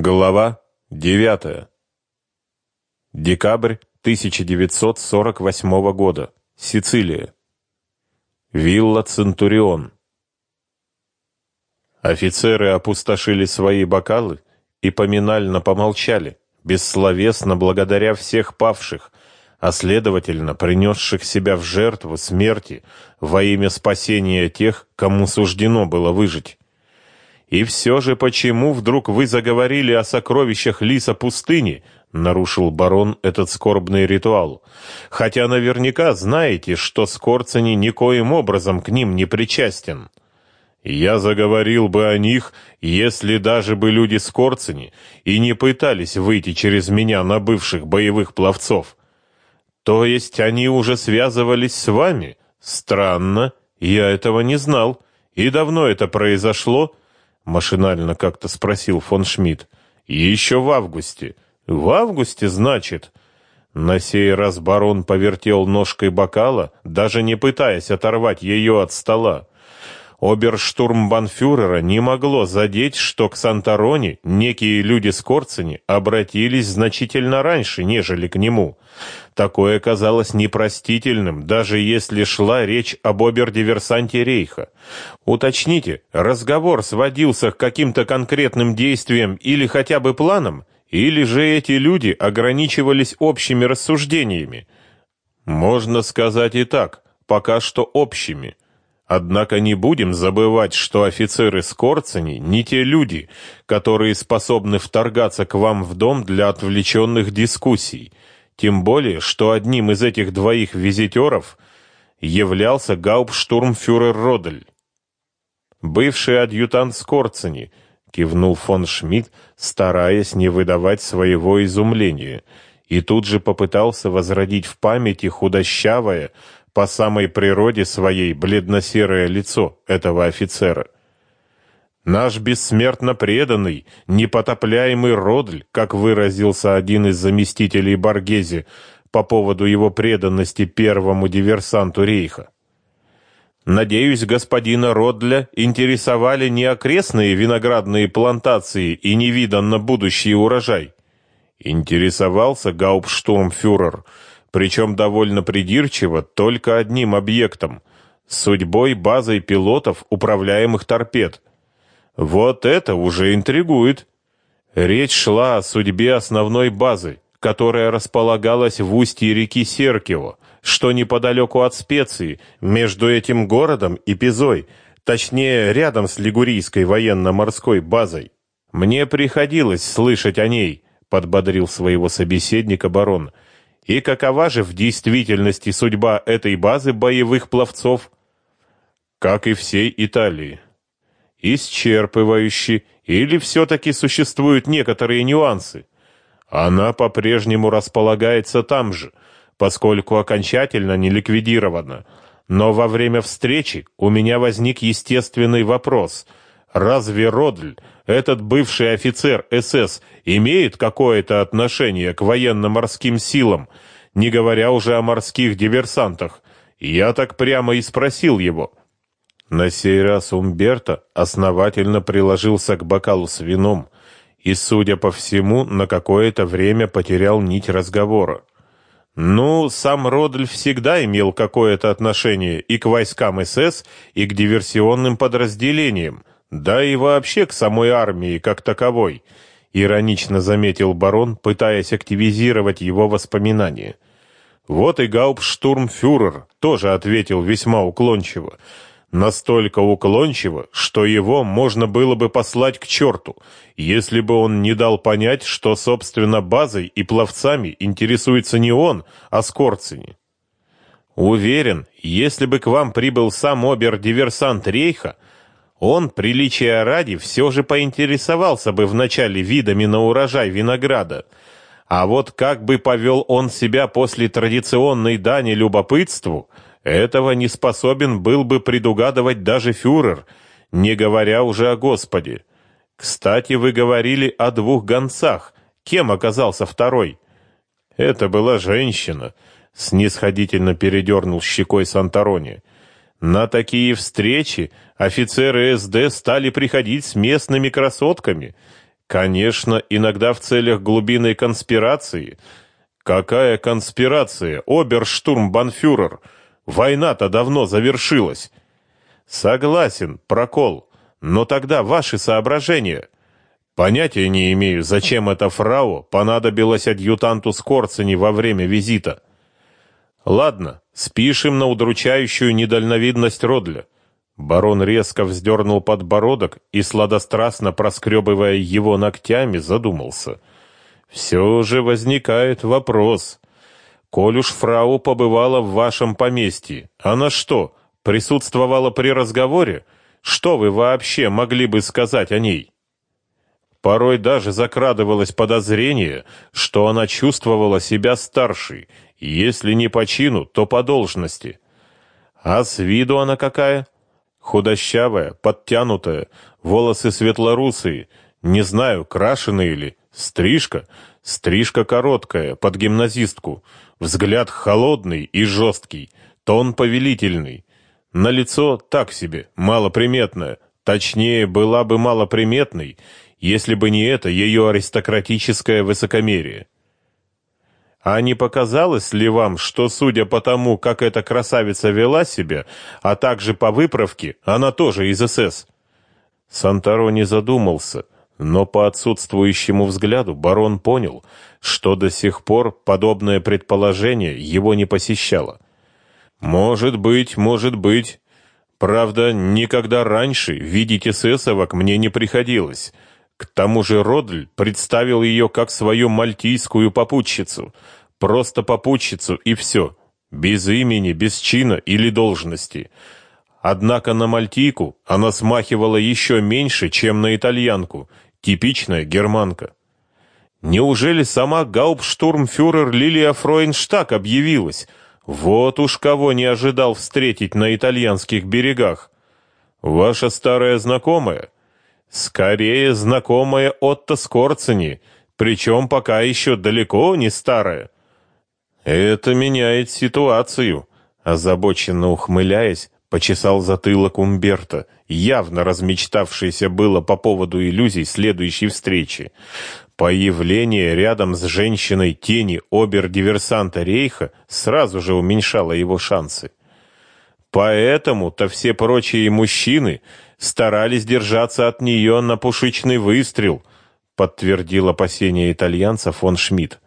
Глава 9. Декабрь 1948 года. Сицилия. Вилла Центурион. Офицеры опустошили свои бокалы и поминально помолчали, бессловесно благодаря всех павших, а следовательно, принесших себя в жертву смерти во имя спасения тех, кому суждено было выжить. «И все же почему вдруг вы заговорили о сокровищах лиса пустыни?» — нарушил барон этот скорбный ритуал. «Хотя наверняка знаете, что Скорцени никоим образом к ним не причастен». «Я заговорил бы о них, если даже бы люди Скорцени и не пытались выйти через меня на бывших боевых пловцов. То есть они уже связывались с вами? Странно, я этого не знал. И давно это произошло?» Машинально как-то спросил фон Шмидт. «Еще в августе». «В августе, значит?» На сей раз барон повертел ножкой бокала, даже не пытаясь оторвать ее от стола оберштурмбанфюрера не могло задеть, что к Санторони некие люди с Корцени обратились значительно раньше, нежели к нему. Такое казалось непростительным, даже если шла речь об обердиверсанте Рейха. Уточните, разговор сводился к каким-то конкретным действиям или хотя бы планам, или же эти люди ограничивались общими рассуждениями? Можно сказать и так, пока что общими – Однако не будем забывать, что офицеры Скорцени не те люди, которые способны вторгаться к вам в дом для отвлеченных дискуссий. Тем более, что одним из этих двоих визитеров являлся гауптштурмфюрер Родель. Бывший адъютант Скорцени, кивнул фон Шмидт, стараясь не выдавать своего изумления, и тут же попытался возродить в памяти худощавое, по самой природе своей бледно-серое лицо этого офицера. Наш бессмертно преданный, непотопляемый Родль, как выразился один из заместителей Баргези по поводу его преданности первому диверсанту Рейха. Надеюсь, господина Родля интересовали не окрестные виноградные плантации и невиданно будущий урожай. Интересовался гауптштурмфюрер – причем довольно придирчиво только одним объектом — судьбой базой пилотов, управляемых торпед. Вот это уже интригует. Речь шла о судьбе основной базы, которая располагалась в устье реки Серкио, что неподалеку от Специи, между этим городом и Пизой, точнее, рядом с Лигурийской военно-морской базой. Мне приходилось слышать о ней, подбодрил своего собеседника барон. И какова же в действительности судьба этой базы боевых пловцов? Как и всей Италии. Исчерпывающий или все-таки существуют некоторые нюансы? Она по-прежнему располагается там же, поскольку окончательно не ликвидирована. Но во время встречи у меня возник естественный вопрос. Разве Родль, этот бывший офицер СС имеет какое-то отношение к военно-морским силам, не говоря уже о морских диверсантах. Я так прямо и спросил его. На сей раз Умберто основательно приложился к бокалу с вином и, судя по всему, на какое-то время потерял нить разговора. Ну, сам Родль всегда имел какое-то отношение и к войскам СС, и к диверсионным подразделениям, да и вообще к самой армии как таковой, иронично заметил барон, пытаясь активизировать его воспоминания. Вот и гауптштурмфюрер тоже ответил весьма уклончиво. Настолько уклончиво, что его можно было бы послать к черту, если бы он не дал понять, что, собственно, базой и пловцами интересуется не он, а Скорцени. Уверен, если бы к вам прибыл сам обер-диверсант Рейха, он, приличия ради, все же поинтересовался бы вначале видами на урожай винограда. А вот как бы повел он себя после традиционной дани любопытству, этого не способен был бы предугадывать даже фюрер, не говоря уже о Господе. Кстати, вы говорили о двух гонцах. Кем оказался второй? Это была женщина, снисходительно передернул щекой Санторони. На такие встречи офицеры СД стали приходить с местными красотками. Конечно, иногда в целях глубинной конспирации. Какая конспирация, оберштурмбанфюрер? Война-то давно завершилась. Согласен, прокол. Но тогда ваши соображения. Понятия не имею, зачем это фрау понадобилось адъютанту Скорцени во время визита. Ладно, спишем на удручающую недальновидность Родля. Барон резко вздернул подбородок и, сладострастно проскребывая его ногтями, задумался. «Все же возникает вопрос. Коль уж фрау побывала в вашем поместье, она что, присутствовала при разговоре? Что вы вообще могли бы сказать о ней?» Порой даже закрадывалось подозрение, что она чувствовала себя старшей, если не по чину, то по должности. А с виду она какая? Худощавая, подтянутая, волосы светлорусые, не знаю, крашеные ли, стрижка, стрижка короткая, под гимназистку, взгляд холодный и жесткий, тон повелительный. На лицо так себе, малоприметное, точнее, была бы малоприметной, если бы не это ее аристократическое высокомерие. А не показалось ли вам, что, судя по тому, как эта красавица вела себя, а также по выправке, она тоже из СС? Сантаро не задумался, но по отсутствующему взгляду барон понял, что до сих пор подобное предположение его не посещало. Может быть, может быть. Правда, никогда раньше видеть эсэсовок мне не приходилось. К тому же Родль представил ее как свою мальтийскую попутчицу, просто попутчицу и все, без имени, без чина или должности. Однако на мальтийку она смахивала еще меньше, чем на итальянку, типичная германка. Неужели сама гауптштурмфюрер Лилия Фройнштаг объявилась? Вот уж кого не ожидал встретить на итальянских берегах. Ваша старая знакомая? Скорее, знакомая Отто Скорцени, причем пока еще далеко не старая. Это меняет ситуацию, озабоченно ухмыляясь, почесал затылок Умберто, явно размечтавшийся было по поводу иллюзий следующей встречи. Появление рядом с женщиной тени обер-диверсанта Рейха сразу же уменьшало его шансы. Поэтому-то все прочие мужчины старались держаться от нее на пушечный выстрел, подтвердил опасение итальянца фон Шмидт.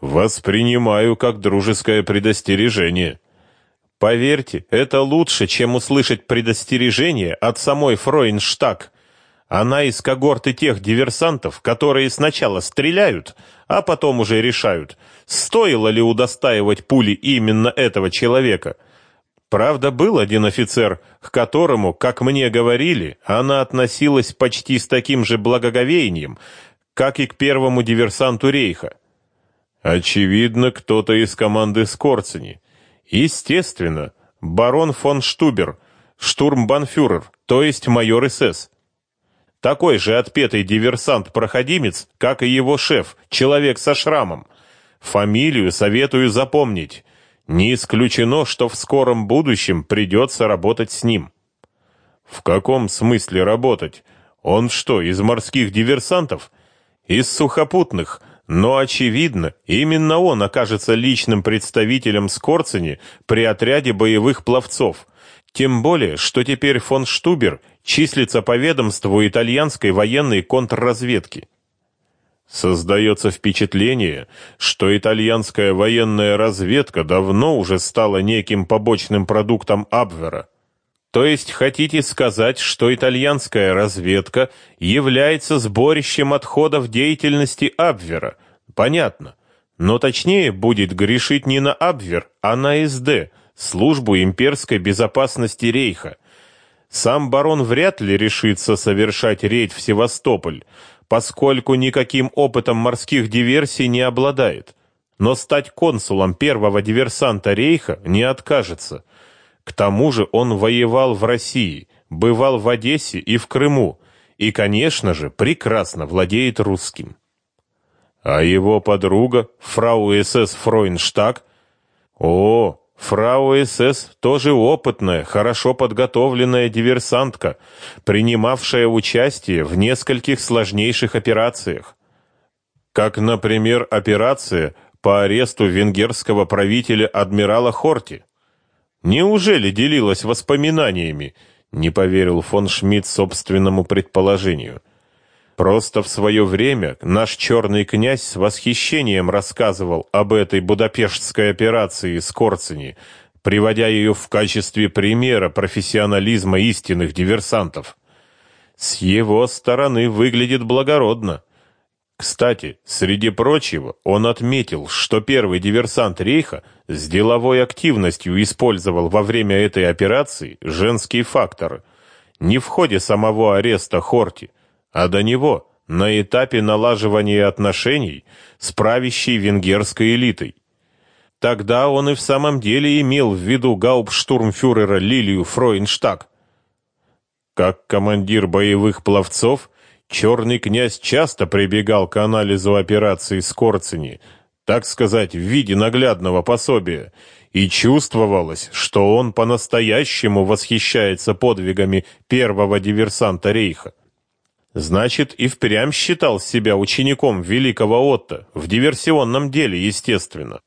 Воспринимаю как дружеское предостережение. Поверьте, это лучше, чем услышать предостережение от самой Фройнштаг. Она из когорты тех диверсантов, которые сначала стреляют, а потом уже решают, стоило ли удостаивать пули именно этого человека. Правда, был один офицер, к которому, как мне говорили, она относилась почти с таким же благоговением, как и к первому диверсанту Рейха. Очевидно, кто-то из команды Скорцени. Естественно, барон фон Штубер, штурмбанфюрер, то есть майор СС. Такой же отпетый диверсант-проходимец, как и его шеф, человек со шрамом. Фамилию советую запомнить. Не исключено, что в скором будущем придется работать с ним. В каком смысле работать? Он что, из морских диверсантов? Из сухопутных? Но очевидно, именно он окажется личным представителем Скорцени при отряде боевых пловцов. Тем более, что теперь фон Штубер числится по ведомству итальянской военной контрразведки. Создается впечатление, что итальянская военная разведка давно уже стала неким побочным продуктом Абвера. То есть хотите сказать, что итальянская разведка является сборищем отходов деятельности Абвера? Понятно. Но точнее будет грешить не на Абвер, а на СД, службу имперской безопасности Рейха. Сам барон вряд ли решится совершать рейд в Севастополь, поскольку никаким опытом морских диверсий не обладает. Но стать консулом первого диверсанта Рейха не откажется. К тому же он воевал в России, бывал в Одессе и в Крыму, и, конечно же, прекрасно владеет русским. А его подруга, фрау СС Фройнштаг, о, Фрау СС тоже опытная, хорошо подготовленная диверсантка, принимавшая участие в нескольких сложнейших операциях. Как, например, операция по аресту венгерского правителя адмирала Хорти. Неужели делилась воспоминаниями? Не поверил фон Шмидт собственному предположению. Просто в свое время наш черный князь с восхищением рассказывал об этой будапештской операции с Корцени, приводя ее в качестве примера профессионализма истинных диверсантов. С его стороны выглядит благородно. Кстати, среди прочего, он отметил, что первый диверсант Рейха с деловой активностью использовал во время этой операции женский фактор. Не в ходе самого ареста Хорти, а до него на этапе налаживания отношений с правящей венгерской элитой. Тогда он и в самом деле имел в виду гауптштурмфюрера Лилию Фройнштаг. Как командир боевых пловцов, черный князь часто прибегал к анализу операции Скорцени, так сказать, в виде наглядного пособия, и чувствовалось, что он по-настоящему восхищается подвигами первого диверсанта Рейха. Значит, и впрямь считал себя учеником великого Отто, в диверсионном деле, естественно.